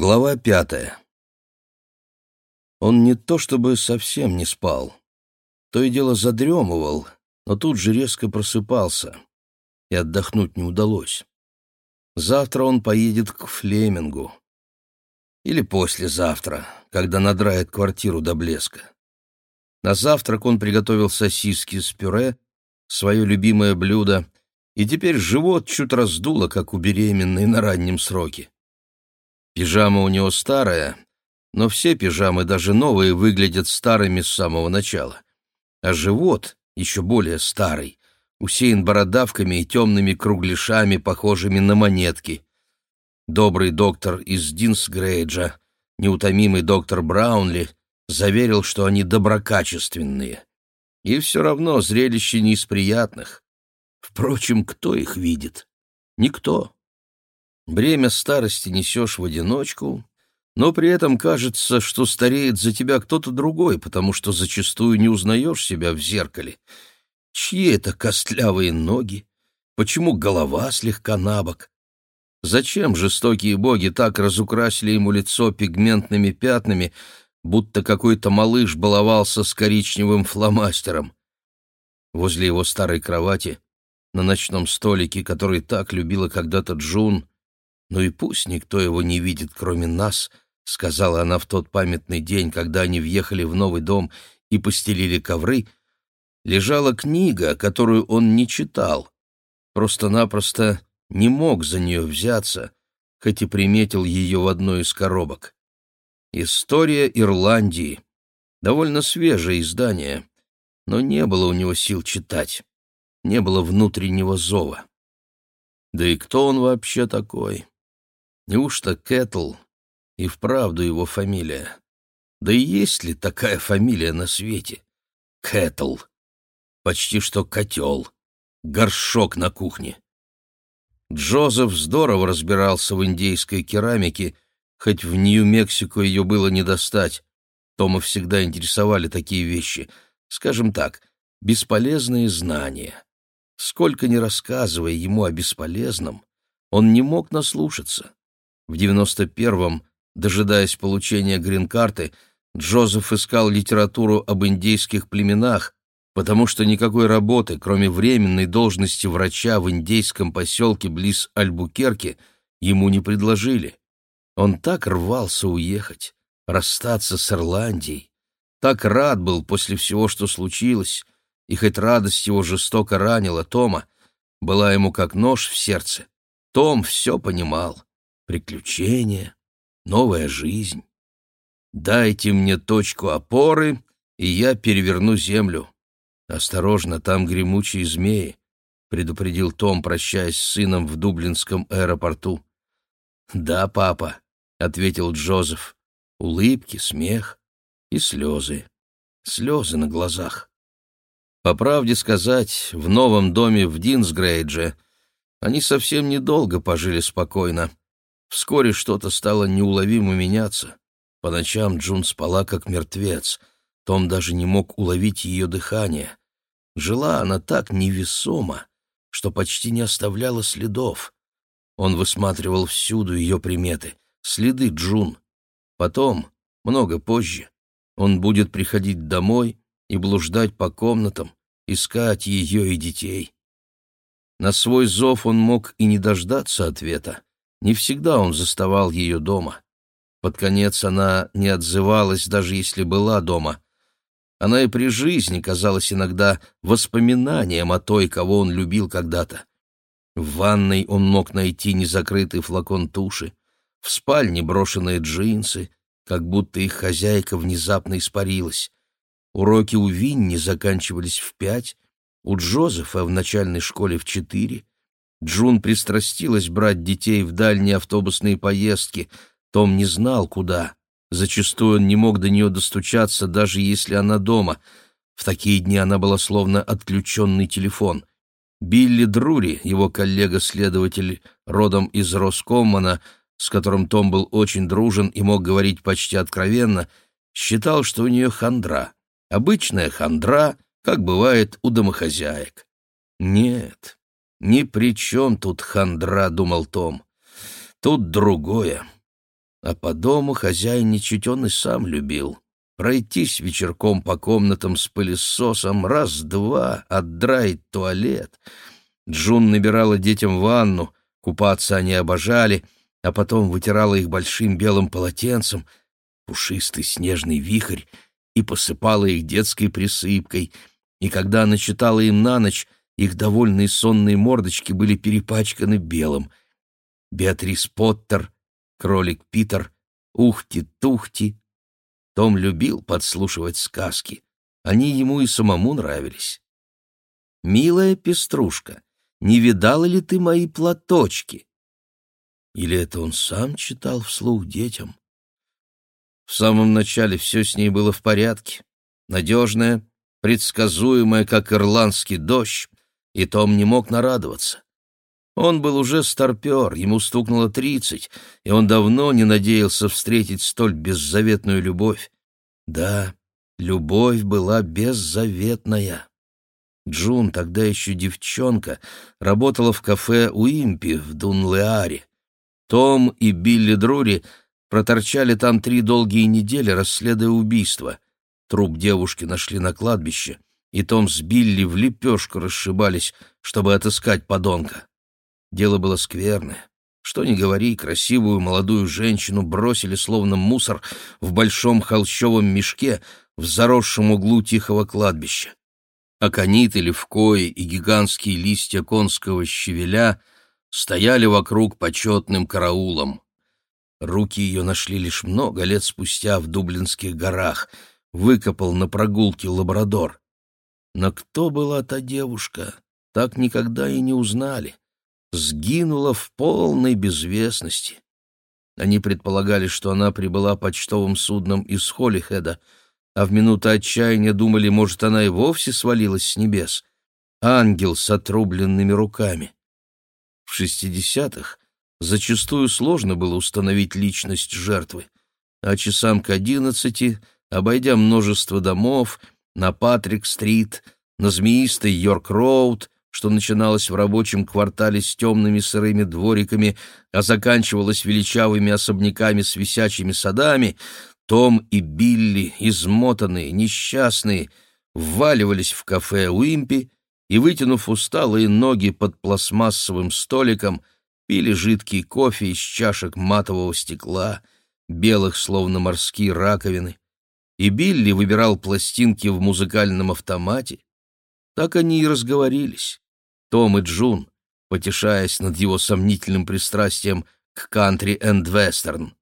Глава пятая. Он не то чтобы совсем не спал. То и дело задремывал, но тут же резко просыпался, и отдохнуть не удалось. Завтра он поедет к Флемингу. Или послезавтра, когда надрает квартиру до блеска. На завтрак он приготовил сосиски с пюре, свое любимое блюдо, и теперь живот чуть раздуло, как у беременной на раннем сроке. Пижама у него старая, но все пижамы, даже новые, выглядят старыми с самого начала. А живот, еще более старый, усеян бородавками и темными кругляшами, похожими на монетки. Добрый доктор из Динсгрейджа, неутомимый доктор Браунли, заверил, что они доброкачественные. И все равно зрелище не из приятных. Впрочем, кто их видит? Никто. Бремя старости несешь в одиночку, но при этом кажется, что стареет за тебя кто-то другой, потому что зачастую не узнаешь себя в зеркале. Чьи это костлявые ноги? Почему голова слегка набок? Зачем жестокие боги так разукрасили ему лицо пигментными пятнами, будто какой-то малыш баловался с коричневым фломастером? Возле его старой кровати, на ночном столике, который так любила когда-то Джун, «Ну и пусть никто его не видит, кроме нас», — сказала она в тот памятный день, когда они въехали в новый дом и постелили ковры, лежала книга, которую он не читал, просто-напросто не мог за нее взяться, хоть и приметил ее в одной из коробок. «История Ирландии». Довольно свежее издание, но не было у него сил читать, не было внутреннего зова. Да и кто он вообще такой? Неужто Кэтл и вправду его фамилия? Да и есть ли такая фамилия на свете? Кэтл. Почти что котел. Горшок на кухне. Джозеф здорово разбирался в индейской керамике, хоть в Нью-Мексико ее было не достать. Тома всегда интересовали такие вещи. Скажем так, бесполезные знания. Сколько ни рассказывая ему о бесполезном, он не мог наслушаться. В 91-м, дожидаясь получения грин-карты, Джозеф искал литературу об индейских племенах, потому что никакой работы, кроме временной должности врача в индейском поселке близ Альбукерки, ему не предложили. Он так рвался уехать, расстаться с Ирландией, так рад был после всего, что случилось, и хоть радость его жестоко ранила Тома, была ему как нож в сердце. Том все понимал приключения, новая жизнь. Дайте мне точку опоры, и я переверну землю. Осторожно, там гремучие змеи, предупредил Том, прощаясь с сыном в Дублинском аэропорту. Да, папа, ответил Джозеф. Улыбки, смех и слезы. Слезы на глазах. По правде сказать, в новом доме в Динсгрейдже они совсем недолго пожили спокойно. Вскоре что-то стало неуловимо меняться. По ночам Джун спала как мертвец. Том даже не мог уловить ее дыхание. Жила она так невесомо, что почти не оставляла следов. Он высматривал всюду ее приметы, следы Джун. Потом, много позже, он будет приходить домой и блуждать по комнатам, искать ее и детей. На свой зов он мог и не дождаться ответа. Не всегда он заставал ее дома. Под конец она не отзывалась, даже если была дома. Она и при жизни казалась иногда воспоминанием о той, кого он любил когда-то. В ванной он мог найти незакрытый флакон туши, в спальне брошенные джинсы, как будто их хозяйка внезапно испарилась. Уроки у Винни заканчивались в пять, у Джозефа в начальной школе в четыре, Джун пристрастилась брать детей в дальние автобусные поездки. Том не знал, куда. Зачастую он не мог до нее достучаться, даже если она дома. В такие дни она была словно отключенный телефон. Билли Друри, его коллега-следователь, родом из Роскоммана, с которым Том был очень дружен и мог говорить почти откровенно, считал, что у нее хандра. Обычная хандра, как бывает у домохозяек. Нет, «Ни при чем тут хандра», — думал Том. «Тут другое. А по дому хозяйничать он и сам любил. Пройтись вечерком по комнатам с пылесосом, раз-два, отдраить туалет. Джун набирала детям ванну, купаться они обожали, а потом вытирала их большим белым полотенцем, пушистый снежный вихрь, и посыпала их детской присыпкой. И когда она читала им на ночь, их довольные сонные мордочки были перепачканы белым. Беатрис Поттер, кролик Питер, Ухти-Тухти, том любил подслушивать сказки. Они ему и самому нравились. «Милая пеструшка, не видала ли ты мои платочки?» Или это он сам читал вслух детям? В самом начале все с ней было в порядке. Надежная, предсказуемая, как ирландский дождь, и Том не мог нарадоваться. Он был уже старпер, ему стукнуло тридцать, и он давно не надеялся встретить столь беззаветную любовь. Да, любовь была беззаветная. Джун, тогда еще девчонка, работала в кафе Уимпи в Дунлеаре. Том и Билли Друри проторчали там три долгие недели, расследуя убийство. Труп девушки нашли на кладбище, и Том с Билли в лепешку расшибались, чтобы отыскать подонка. Дело было скверное. Что ни говори, красивую молодую женщину бросили словно мусор в большом холщовом мешке в заросшем углу тихого кладбища. Акониты, левкои и гигантские листья конского щавеля стояли вокруг почетным караулом. Руки ее нашли лишь много лет спустя в Дублинских горах, выкопал на прогулке лабрадор. Но кто была та девушка, так никогда и не узнали сгинула в полной безвестности. Они предполагали, что она прибыла почтовым судном из Холлихеда, а в минуту отчаяния думали, может, она и вовсе свалилась с небес. Ангел с отрубленными руками. В шестидесятых зачастую сложно было установить личность жертвы, а часам к одиннадцати, обойдя множество домов, на Патрик-стрит, на змеистой Йорк-роуд, что начиналось в рабочем квартале с темными сырыми двориками, а заканчивалось величавыми особняками с висячими садами, Том и Билли, измотанные, несчастные, вваливались в кафе Уимпи и, вытянув усталые ноги под пластмассовым столиком, пили жидкий кофе из чашек матового стекла, белых, словно морские раковины. И Билли выбирал пластинки в музыкальном автомате, так они и разговорились. Том и Джун, потешаясь над его сомнительным пристрастием к кантри энд вестерн.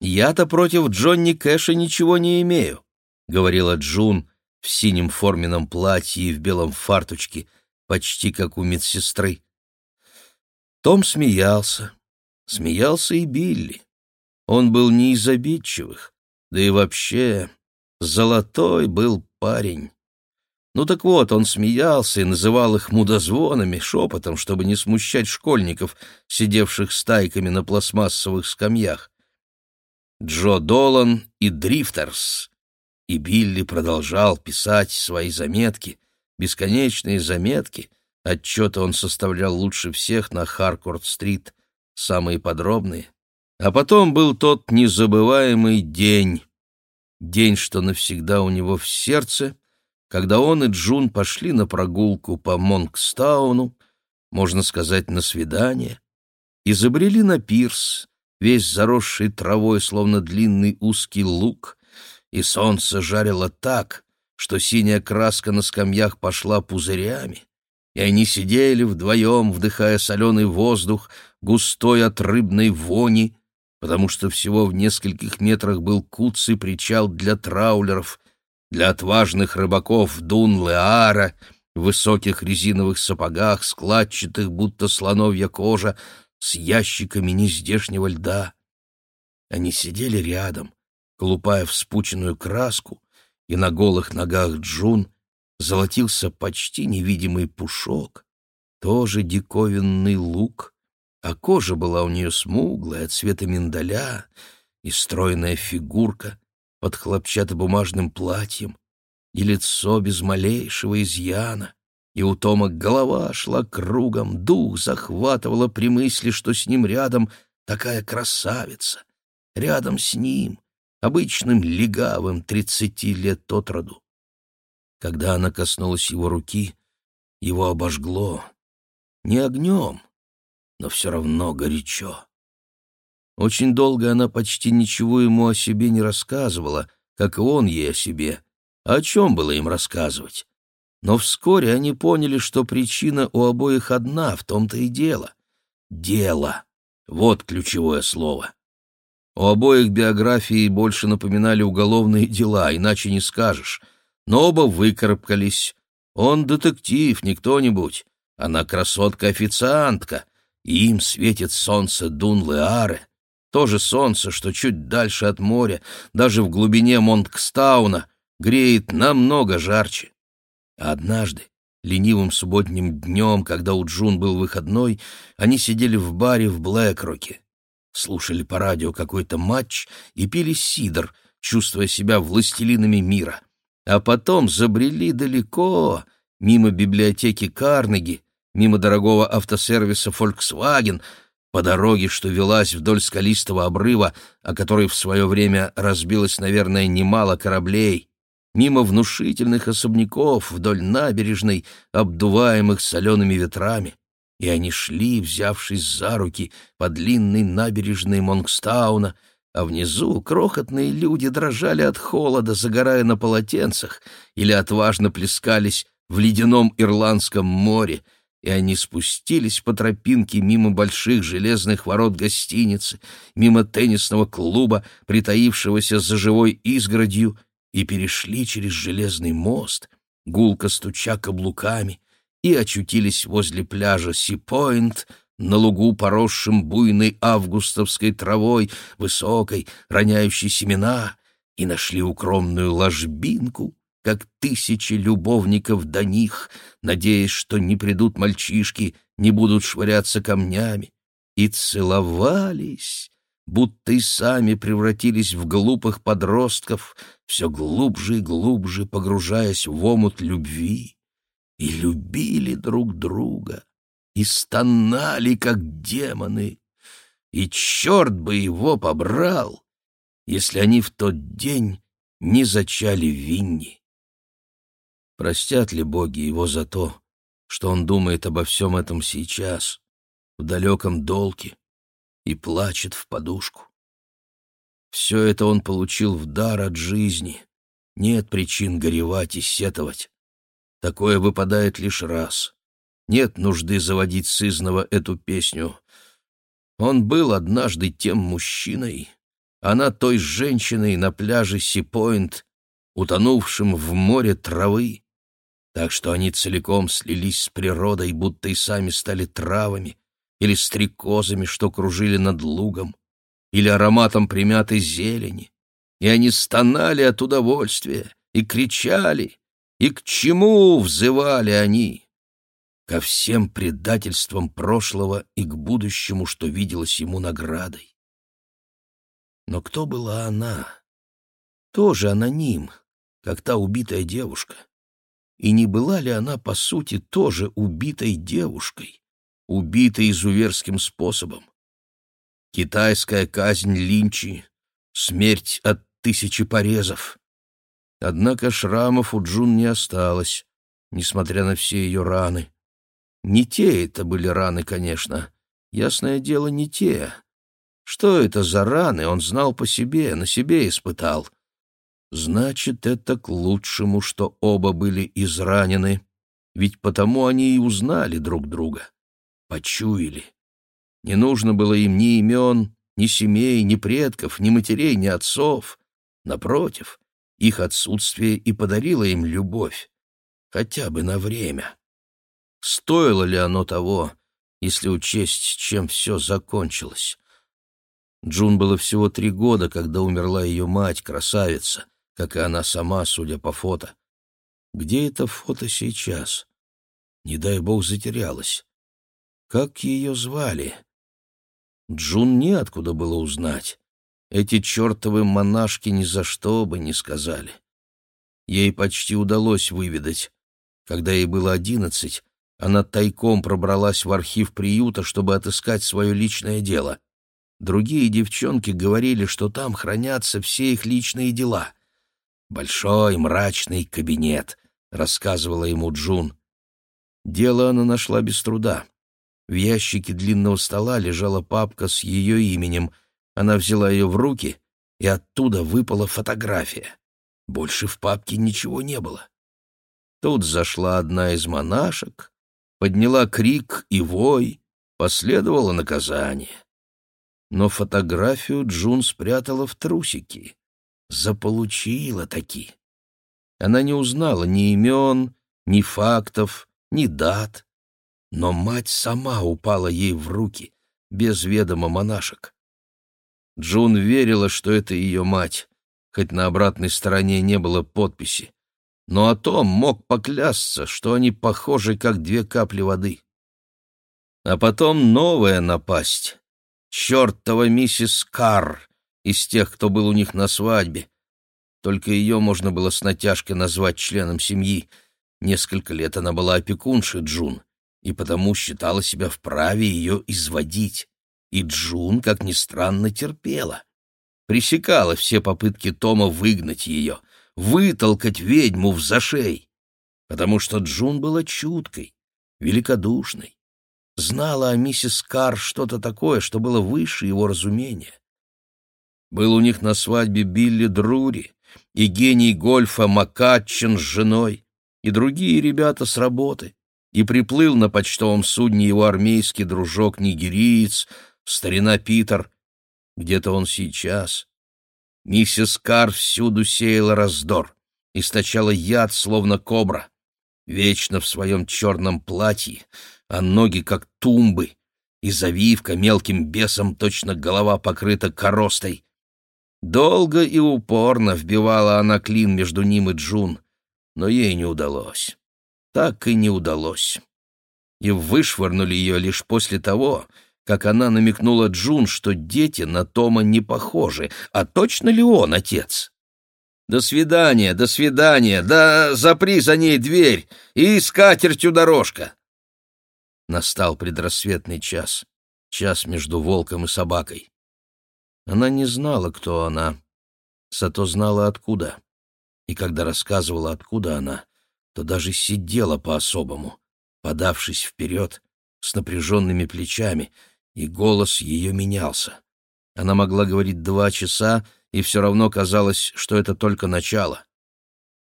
«Я-то против Джонни Кэша ничего не имею», — говорила Джун в синем форменном платье и в белом фартучке, почти как у медсестры. Том смеялся. Смеялся и Билли. Он был не из обидчивых, да и вообще золотой был парень. Ну так вот, он смеялся и называл их мудозвонами, шепотом, чтобы не смущать школьников, сидевших стайками на пластмассовых скамьях. Джо Долан и Дрифтерс. И Билли продолжал писать свои заметки, бесконечные заметки. Отчеты он составлял лучше всех на Харкорд-стрит, самые подробные. А потом был тот незабываемый день. День, что навсегда у него в сердце — когда он и Джун пошли на прогулку по Монкстауну, можно сказать, на свидание, и забрели на пирс, весь заросший травой, словно длинный узкий лук, и солнце жарило так, что синяя краска на скамьях пошла пузырями, и они сидели вдвоем, вдыхая соленый воздух, густой от рыбной вони, потому что всего в нескольких метрах был куцый причал для траулеров, для отважных рыбаков Дун-Леара, в высоких резиновых сапогах, складчатых, будто слоновья кожа, с ящиками нездешнего льда. Они сидели рядом, колупая вспученную краску, и на голых ногах Джун золотился почти невидимый пушок, тоже диковинный лук, а кожа была у нее смуглая, цвета миндаля, и стройная фигурка под хлопчатобумажным платьем, и лицо без малейшего изъяна, и у Тома голова шла кругом, дух захватывала при мысли, что с ним рядом такая красавица, рядом с ним, обычным легавым тридцати лет от роду. Когда она коснулась его руки, его обожгло. Не огнем, но все равно горячо. Очень долго она почти ничего ему о себе не рассказывала, как и он ей о себе. А о чем было им рассказывать? Но вскоре они поняли, что причина у обоих одна, в том-то и дело. Дело. Вот ключевое слово. У обоих биографии больше напоминали уголовные дела, иначе не скажешь. Но оба выкарабкались. Он детектив, не кто-нибудь. Она красотка-официантка. И им светит солнце Дун-Леаре. То же солнце, что чуть дальше от моря, даже в глубине Монткстауна, греет намного жарче. Однажды, ленивым субботним днем, когда у Джун был выходной, они сидели в баре в Блэкроке, слушали по радио какой-то матч и пили сидр, чувствуя себя властелинами мира. А потом забрели далеко, мимо библиотеки Карнеги, мимо дорогого автосервиса Volkswagen, по дороге, что велась вдоль скалистого обрыва, о которой в свое время разбилось, наверное, немало кораблей, мимо внушительных особняков вдоль набережной, обдуваемых солеными ветрами, и они шли, взявшись за руки по длинной набережной Монгстауна, а внизу крохотные люди дрожали от холода, загорая на полотенцах, или отважно плескались в ледяном Ирландском море, и они спустились по тропинке мимо больших железных ворот гостиницы, мимо теннисного клуба, притаившегося за живой изгородью, и перешли через железный мост, гулко стуча каблуками, и очутились возле пляжа Си-Пойнт, на лугу, поросшем буйной августовской травой, высокой, роняющей семена, и нашли укромную ложбинку, как тысячи любовников до них, надеясь, что не придут мальчишки, не будут швыряться камнями, и целовались, будто и сами превратились в глупых подростков, все глубже и глубже погружаясь в омут любви, и любили друг друга, и стонали, как демоны, и черт бы его побрал, если они в тот день не зачали Винни. Простят ли боги его за то, что он думает обо всем этом сейчас, в далеком долге, и плачет в подушку? Все это он получил в дар от жизни. Нет причин горевать и сетовать. Такое выпадает лишь раз. Нет нужды заводить сызново эту песню. Он был однажды тем мужчиной, она той женщиной на пляже Си-Пойнт, утонувшим в море травы, так что они целиком слились с природой, будто и сами стали травами или стрекозами, что кружили над лугом, или ароматом примятой зелени, и они стонали от удовольствия и кричали, и к чему взывали они? Ко всем предательствам прошлого и к будущему, что виделось ему наградой. Но кто была она? Тоже аноним, как та убитая девушка и не была ли она, по сути, тоже убитой девушкой, убитой изуверским способом? Китайская казнь Линчи, смерть от тысячи порезов. Однако шрамов у Джун не осталось, несмотря на все ее раны. Не те это были раны, конечно. Ясное дело, не те. Что это за раны, он знал по себе, на себе испытал — Значит, это к лучшему, что оба были изранены, ведь потому они и узнали друг друга, почуяли. Не нужно было им ни имен, ни семей, ни предков, ни матерей, ни отцов. Напротив, их отсутствие и подарило им любовь, хотя бы на время. Стоило ли оно того, если учесть, чем все закончилось? Джун было всего три года, когда умерла ее мать, красавица, как и она сама, судя по фото. Где это фото сейчас? Не дай бог затерялась. Как ее звали? Джун неоткуда было узнать. Эти чертовы монашки ни за что бы не сказали. Ей почти удалось выведать. Когда ей было одиннадцать, она тайком пробралась в архив приюта, чтобы отыскать свое личное дело. другие девчонки говорили, что там хранятся все их личные дела. «Большой мрачный кабинет», — рассказывала ему Джун. Дело она нашла без труда. В ящике длинного стола лежала папка с ее именем. Она взяла ее в руки, и оттуда выпала фотография. Больше в папке ничего не было. Тут зашла одна из монашек, подняла крик и вой, последовало наказание. Но фотографию Джун спрятала в трусики. Заполучила таки. Она не узнала ни имен, ни фактов, ни дат. Но мать сама упала ей в руки, без ведома монашек. Джун верила, что это ее мать, хоть на обратной стороне не было подписи. Но о том мог поклясться, что они похожи, как две капли воды. А потом новая напасть. Чертова миссис Карр из тех, кто был у них на свадьбе. Только ее можно было с натяжкой назвать членом семьи. Несколько лет она была опекуншей Джун, и потому считала себя вправе ее изводить. И Джун, как ни странно, терпела. Пресекала все попытки Тома выгнать ее, вытолкать ведьму в зашей. Потому что Джун была чуткой, великодушной, знала о миссис Кар что-то такое, что было выше его разумения. Был у них на свадьбе Билли Друри и гений гольфа Макатчин с женой, и другие ребята с работы, и приплыл на почтовом судне его армейский дружок-нигериец, старина Питер. Где-то он сейчас. Миссис Кар всюду сеяла раздор, источала яд, словно кобра. Вечно в своем черном платье, а ноги как тумбы, и завивка мелким бесом, точно голова покрыта коростой. Долго и упорно вбивала она клин между ним и Джун, но ей не удалось. Так и не удалось. И вышвырнули ее лишь после того, как она намекнула Джун, что дети на Тома не похожи, а точно ли он отец? «До свидания, до свидания, да запри за ней дверь и с катертью дорожка!» Настал предрассветный час, час между волком и собакой. Она не знала, кто она, зато знала, откуда. И когда рассказывала, откуда она, то даже сидела по-особому, подавшись вперед, с напряженными плечами, и голос ее менялся. Она могла говорить два часа, и все равно казалось, что это только начало.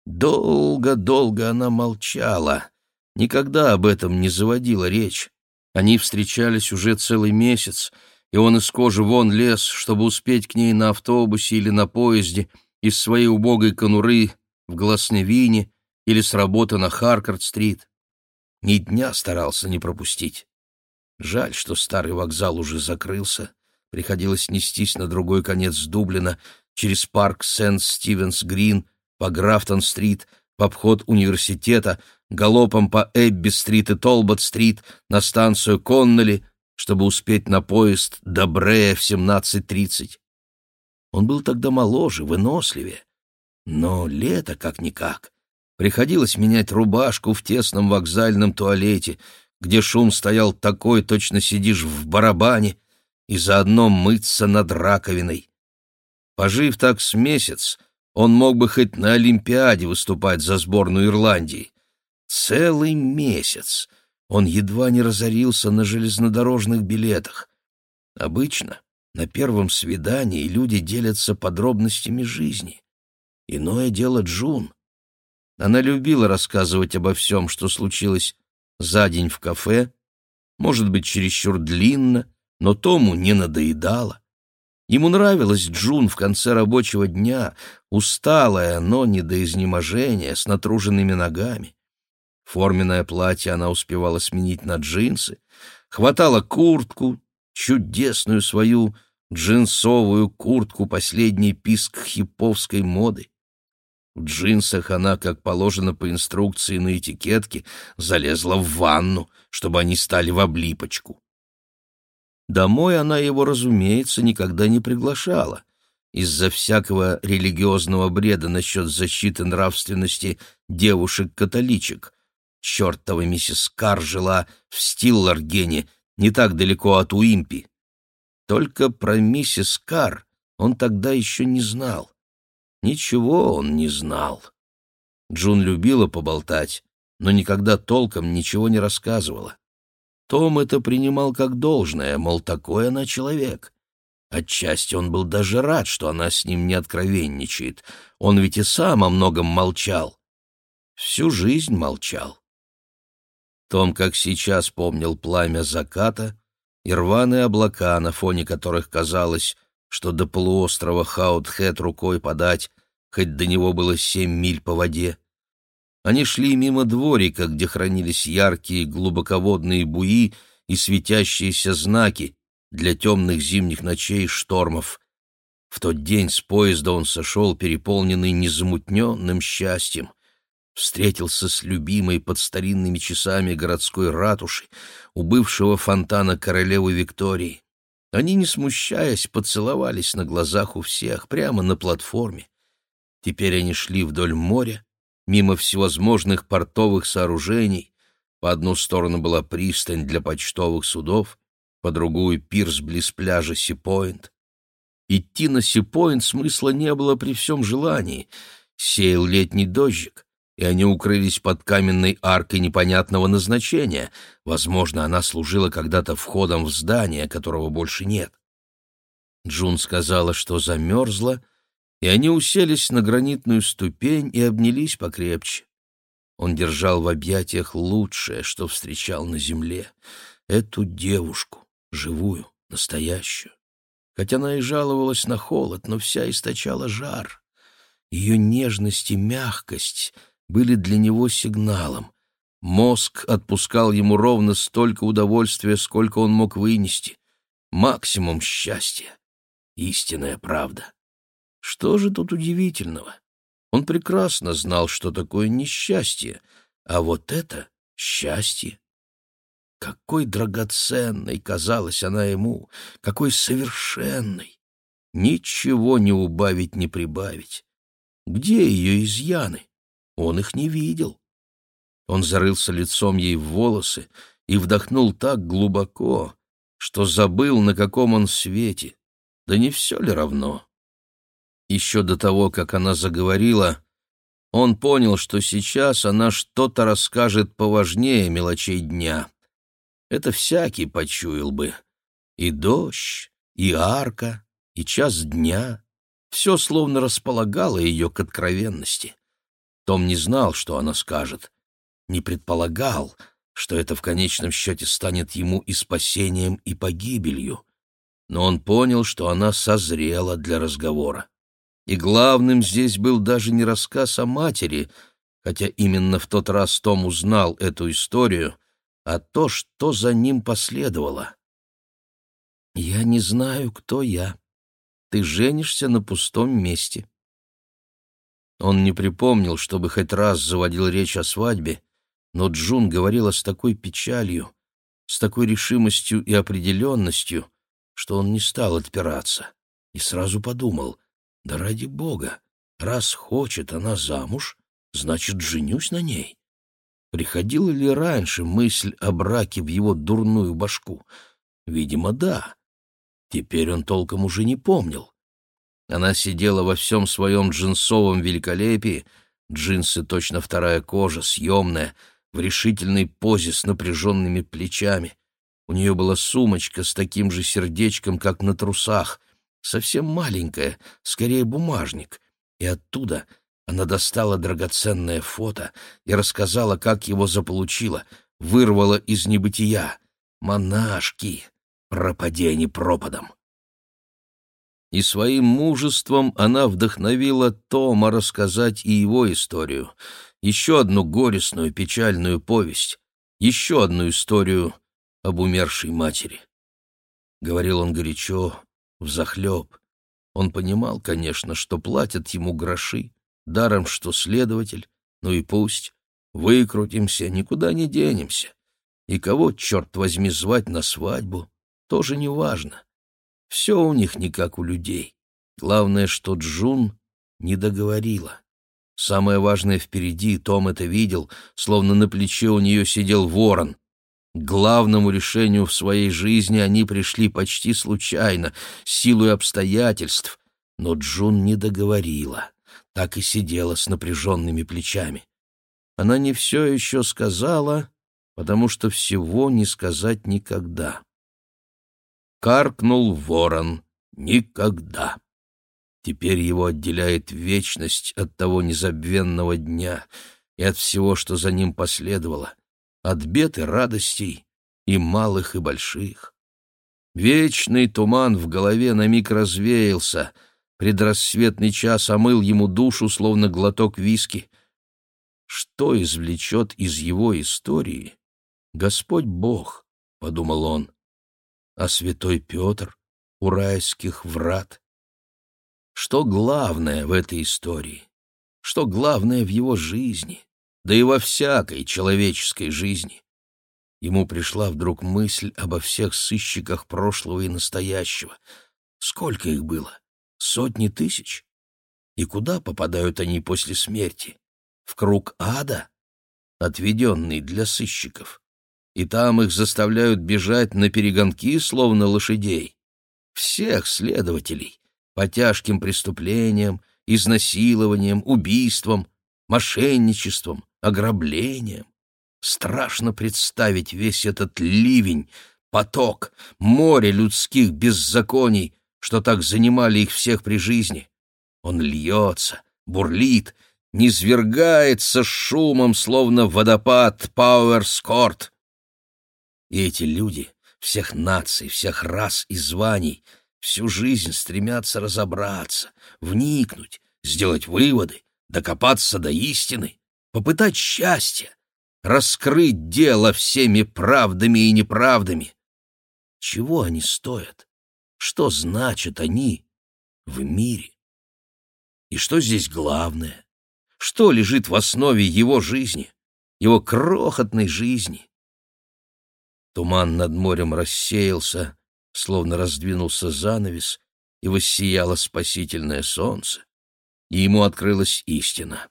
Долго-долго она молчала, никогда об этом не заводила речь. Они встречались уже целый месяц, и он из кожи вон лез, чтобы успеть к ней на автобусе или на поезде, из своей убогой конуры в Гласневине или с работы на Харкард-стрит. Ни дня старался не пропустить. Жаль, что старый вокзал уже закрылся. Приходилось нестись на другой конец Дублина, через парк Сент-Стивенс-Грин, по Графтон-стрит, в обход университета, галопом по Эбби-стрит и Толбот-стрит, на станцию Конноли, чтобы успеть на поезд до Брея в 17.30. Он был тогда моложе, выносливее. Но лето как-никак. Приходилось менять рубашку в тесном вокзальном туалете — где шум стоял такой, точно сидишь в барабане, и заодно мыться над раковиной. Пожив так с месяц, он мог бы хоть на Олимпиаде выступать за сборную Ирландии. Целый месяц он едва не разорился на железнодорожных билетах. Обычно на первом свидании люди делятся подробностями жизни. Иное дело Джун. Она любила рассказывать обо всем, что случилось за день в кафе, может быть, чересчур длинно, но Тому не надоедало. Ему нравилась Джун в конце рабочего дня, усталая, но не до изнеможения, с натруженными ногами. Форменное платье она успевала сменить на джинсы, хватала куртку, чудесную свою джинсовую куртку, последний писк хиповской моды. В джинсах она, как положено по инструкции на этикетке, залезла в ванну, чтобы они стали в облипочку. Домой она его, разумеется, никогда не приглашала. Из-за всякого религиозного бреда насчет защиты нравственности девушек-католичек. Чертова миссис Кар жила в Стилларгене, не так далеко от Уимпи. Только про миссис Кар он тогда еще не знал. Ничего он не знал. Джун любила поболтать, но никогда толком ничего не рассказывала. Том это принимал как должное, мол, такой она человек. Отчасти он был даже рад, что она с ним не откровенничает. Он ведь и сам о многом молчал. Всю жизнь молчал. Том, как сейчас, помнил пламя заката и рваные облака, на фоне которых казалось, что до полуострова Хаутхет рукой подать, хоть до него было семь миль по воде. Они шли мимо дворика, где хранились яркие глубоководные буи и светящиеся знаки для темных зимних ночей штормов. В тот день с поезда он сошел, переполненный незамутненным счастьем. Встретился с любимой под старинными часами городской ратуши у бывшего фонтана королевы Виктории. Они, не смущаясь, поцеловались на глазах у всех, прямо на платформе. Теперь они шли вдоль моря, мимо всевозможных портовых сооружений. По одну сторону была пристань для почтовых судов, по другую — пирс близ пляжа Сипоинт. Идти на Сипоинт смысла не было при всем желании. Сеял летний дождик, и они укрылись под каменной аркой непонятного назначения. Возможно, она служила когда-то входом в здание, которого больше нет. Джун сказала, что замерзла, и они уселись на гранитную ступень и обнялись покрепче. Он держал в объятиях лучшее, что встречал на земле, эту девушку, живую, настоящую. Хотя она и жаловалась на холод, но вся источала жар. Ее нежность и мягкость были для него сигналом. Мозг отпускал ему ровно столько удовольствия, сколько он мог вынести. Максимум счастья. Истинная правда. Что же тут удивительного? Он прекрасно знал, что такое несчастье, а вот это счастье. Какой драгоценной казалась она ему, какой совершенной! Ничего не убавить, не прибавить. Где ее изъяны? Он их не видел. Он зарылся лицом ей в волосы и вдохнул так глубоко, что забыл, на каком он свете. Да не все ли равно? Еще до того, как она заговорила, он понял, что сейчас она что-то расскажет поважнее мелочей дня. Это всякий почуял бы. И дождь, и арка, и час дня. Все словно располагало ее к откровенности. Том не знал, что она скажет, не предполагал, что это в конечном счете станет ему и спасением, и погибелью. Но он понял, что она созрела для разговора. И главным здесь был даже не рассказ о матери, хотя именно в тот раз Том узнал эту историю, а то, что за ним последовало. «Я не знаю, кто я. Ты женишься на пустом месте». Он не припомнил, чтобы хоть раз заводил речь о свадьбе, но Джун говорила с такой печалью, с такой решимостью и определенностью, что он не стал отпираться и сразу подумал — да ради бога, раз хочет она замуж, значит, женюсь на ней. Приходила ли раньше мысль о браке в его дурную башку? Видимо, да. Теперь он толком уже не помнил. Она сидела во всем своем джинсовом великолепии, джинсы точно вторая кожа, съемная, в решительной позе с напряженными плечами. У нее была сумочка с таким же сердечком, как на трусах, совсем маленькая, скорее бумажник, и оттуда она достала драгоценное фото и рассказала, как его заполучила, вырвала из небытия. Монашки! Пропади пропадом! И своим мужеством она вдохновила Тома рассказать и его историю, еще одну горестную, печальную повесть, еще одну историю об умершей матери. Говорил он горячо, взахлеб. Он понимал, конечно, что платят ему гроши, даром что следователь, ну и пусть. Выкрутимся, никуда не денемся. И кого, черт возьми, звать на свадьбу, тоже не важно. Все у них не как у людей. Главное, что Джун не договорила. Самое важное впереди, Том это видел, словно на плече у нее сидел ворон. К главному решению в своей жизни они пришли почти случайно, силой обстоятельств, но Джун не договорила, так и сидела с напряженными плечами. Она не все еще сказала, потому что всего не сказать никогда. Каркнул ворон «Никогда». Теперь его отделяет вечность от того незабвенного дня и от всего, что за ним последовало, от бед и радостей, и малых, и больших. Вечный туман в голове на миг развеялся, предрассветный час омыл ему душу, словно глоток виски. Что извлечет из его истории Господь Бог, — подумал он, — а святой Петр у райских врат? Что главное в этой истории? Что главное в его жизни? Да и во всякой человеческой жизни. Ему пришла вдруг мысль обо всех сыщиках прошлого и настоящего. Сколько их было? Сотни тысяч? И куда попадают они после смерти? В круг ада, отведенный для сыщиков? И там их заставляют бежать на перегонки, словно лошадей. Всех следователей по тяжким преступлениям, изнасилованиям, убийствам, мошенничеством, ограблениям. Страшно представить весь этот ливень, поток, море людских беззаконий, что так занимали их всех при жизни. Он льется, бурлит, низвергается шумом, словно водопад Пауэрскорт. И эти люди, всех наций, всех рас и званий, всю жизнь стремятся разобраться, вникнуть, сделать выводы, докопаться до истины, попытать счастья, раскрыть дело всеми правдами и неправдами. Чего они стоят? Что значат они в мире? И что здесь главное? Что лежит в основе его жизни, его крохотной жизни? Туман над морем рассеялся, словно раздвинулся занавес, и воссияло спасительное солнце, и ему открылась истина.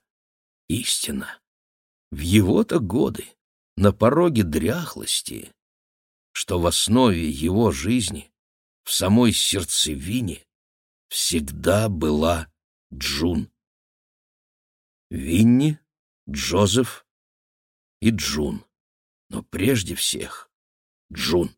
Истина. В его-то годы, на пороге дряхлости, что в основе его жизни, в самой сердцевине, всегда была Джун. Винни, Джозеф и Джун. Но прежде всех Джун.